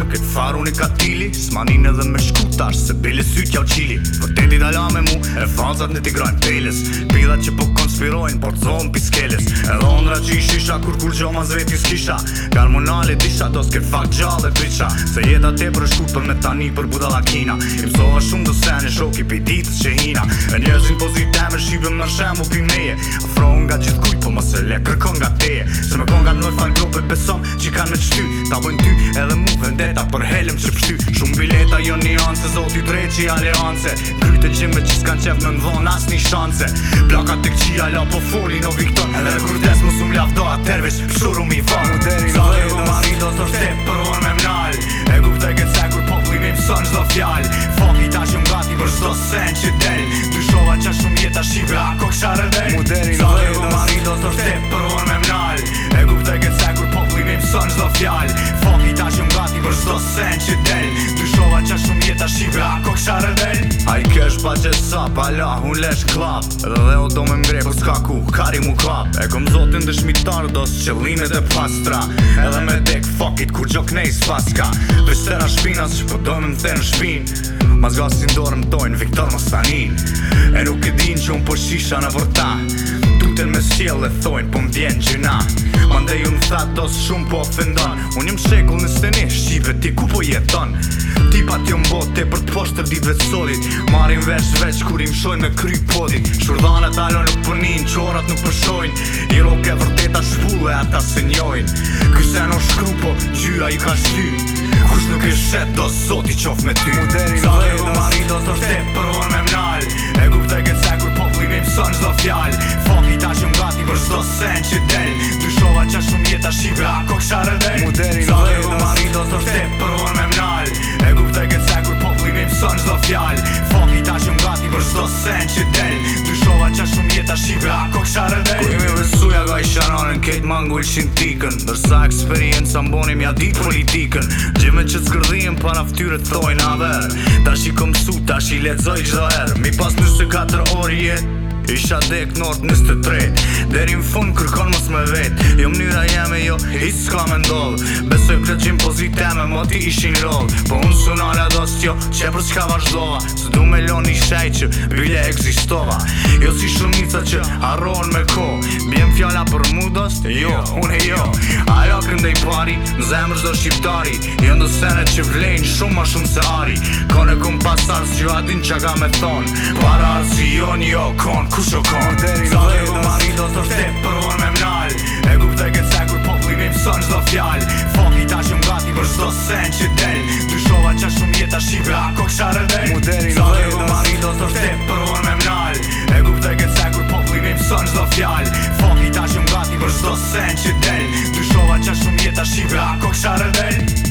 në këtë farë unë i katili S'manin edhe me shkutar, se bile sy u qili Për teli dala me mu, e fazat në tigrojnë peles Pila që po konspirojnë, por t'zohën piskeles Edhe ondra që i shisha, kur kur gjo ma zveti s'kisha Karmonale disha, dos këtë fakt gjallë dhe t'vicha Se jeta te për shkut për me tani për buda la kina I mësoha shumë do se në shoki pi ditës që hina E njëzin pozitem e shqibëm në shemu pi meje Afro nga gjithë Le kërkon nga teje Se me kon nga nërë fa njove besom Që kanë me qëty Ta bojnë ty edhe mu vendeta Për helëm që pështy Shumë bileta jo njance Zoti drejt që i aleance Kryte që me që s'kan qef në nëndhon As një shance Plaka të këqia la po foli në viktor Edhe kur des mu s'um lafdo a tervesh Pëshuru mi van Zare u marido për orë me E gupte këtë se kur popli mi pësën qdo fjal Fokli gati sen fjall Fuck i ta që më për shdo sen që del Të shova që është më jetë a shqipra Ako A i pa që sa pala Unë lesh klap Dhe dhe o do me mgre Po s'ka ku kari mu klap E kom zotin dëshmitar, Do së e pastra Edhe me dek fuck it Kur gjok nej s'paska Dhe shtera shpina Që po do me më në shpin Ma zga dorë ndorë më tojnë Viktor më E nuk e din që un po shisha në vërta vetën me sjell e thojnë po m'vjen gjyna Mandej unë tha dos shumë po ofendon Unë jëm shekull në steni, shqive ti ku po jeton Tipa t'jo mbote për t'posht të ditve t'solit Marim veç veç kur im shojnë me kry podit Shurdhanat alo nuk përnin, qorat nuk përshojnë I roke vërteta shpullu e ata se njojnë Kyse në shkru po gjyra i ka shty Kus nuk e shet do sot i qof me ty Zare u marit do të shte për orë me mnal E gupte këtë se kur poplimim sën zdo fjall zdo sen që del Të shova qa shumë jeta shive ako kësha rëdej Mu deri në vëjtës Zalë do të shte për unë me mnal E guptaj këtë se kur popli vim sën zdo fjal Fok i ta që më gati për zdo sen që del Të shova qa shumë jeta shive ako kësha rëdej Kuj me vësuja ga i shanonën kejt ma ngull tikën Nërsa eksperienca sa mbonim ja dit politikën Gjime që të zgërdhijem pa naftyre thoj na verë Ta shikom su, ta shilet zoj erë Mi pas nësë 4 orë jetë Isha dek nort nës të tret Deri në fund kërkon mos me vet Jo mnyra jeme jo, i s'ka me ndodh Besoj këtë gjim pozit e me moti ishin rod Po unë su në radost jo, që për s'ka vazhdova Së du me lo një shaj që bile egzistova Jo si shumica që arron me ko Bjem fjalla për mudost, jo, unë e jo Ajo këndej pari, në zemër zdo shqiptari Jo në senet që vlejnë shumë ma shumë se ari Kone kum pasar s'gjua din që ga me ton Para arsion jo, jo, kon, kon ku shokon Sa dhe do ma rindo së shte për me mnal E gupte këtë se kur po plimim sën qdo fjall Fok i ta që më gati për shdo sen që del Ty shova që shumë jetë a shqipe a kok share del do ma rindo së shte për E gupte këtë se kur po plimim sën qdo fjall Fok i gati për sen që del Ty shova që shumë jetë a shqipe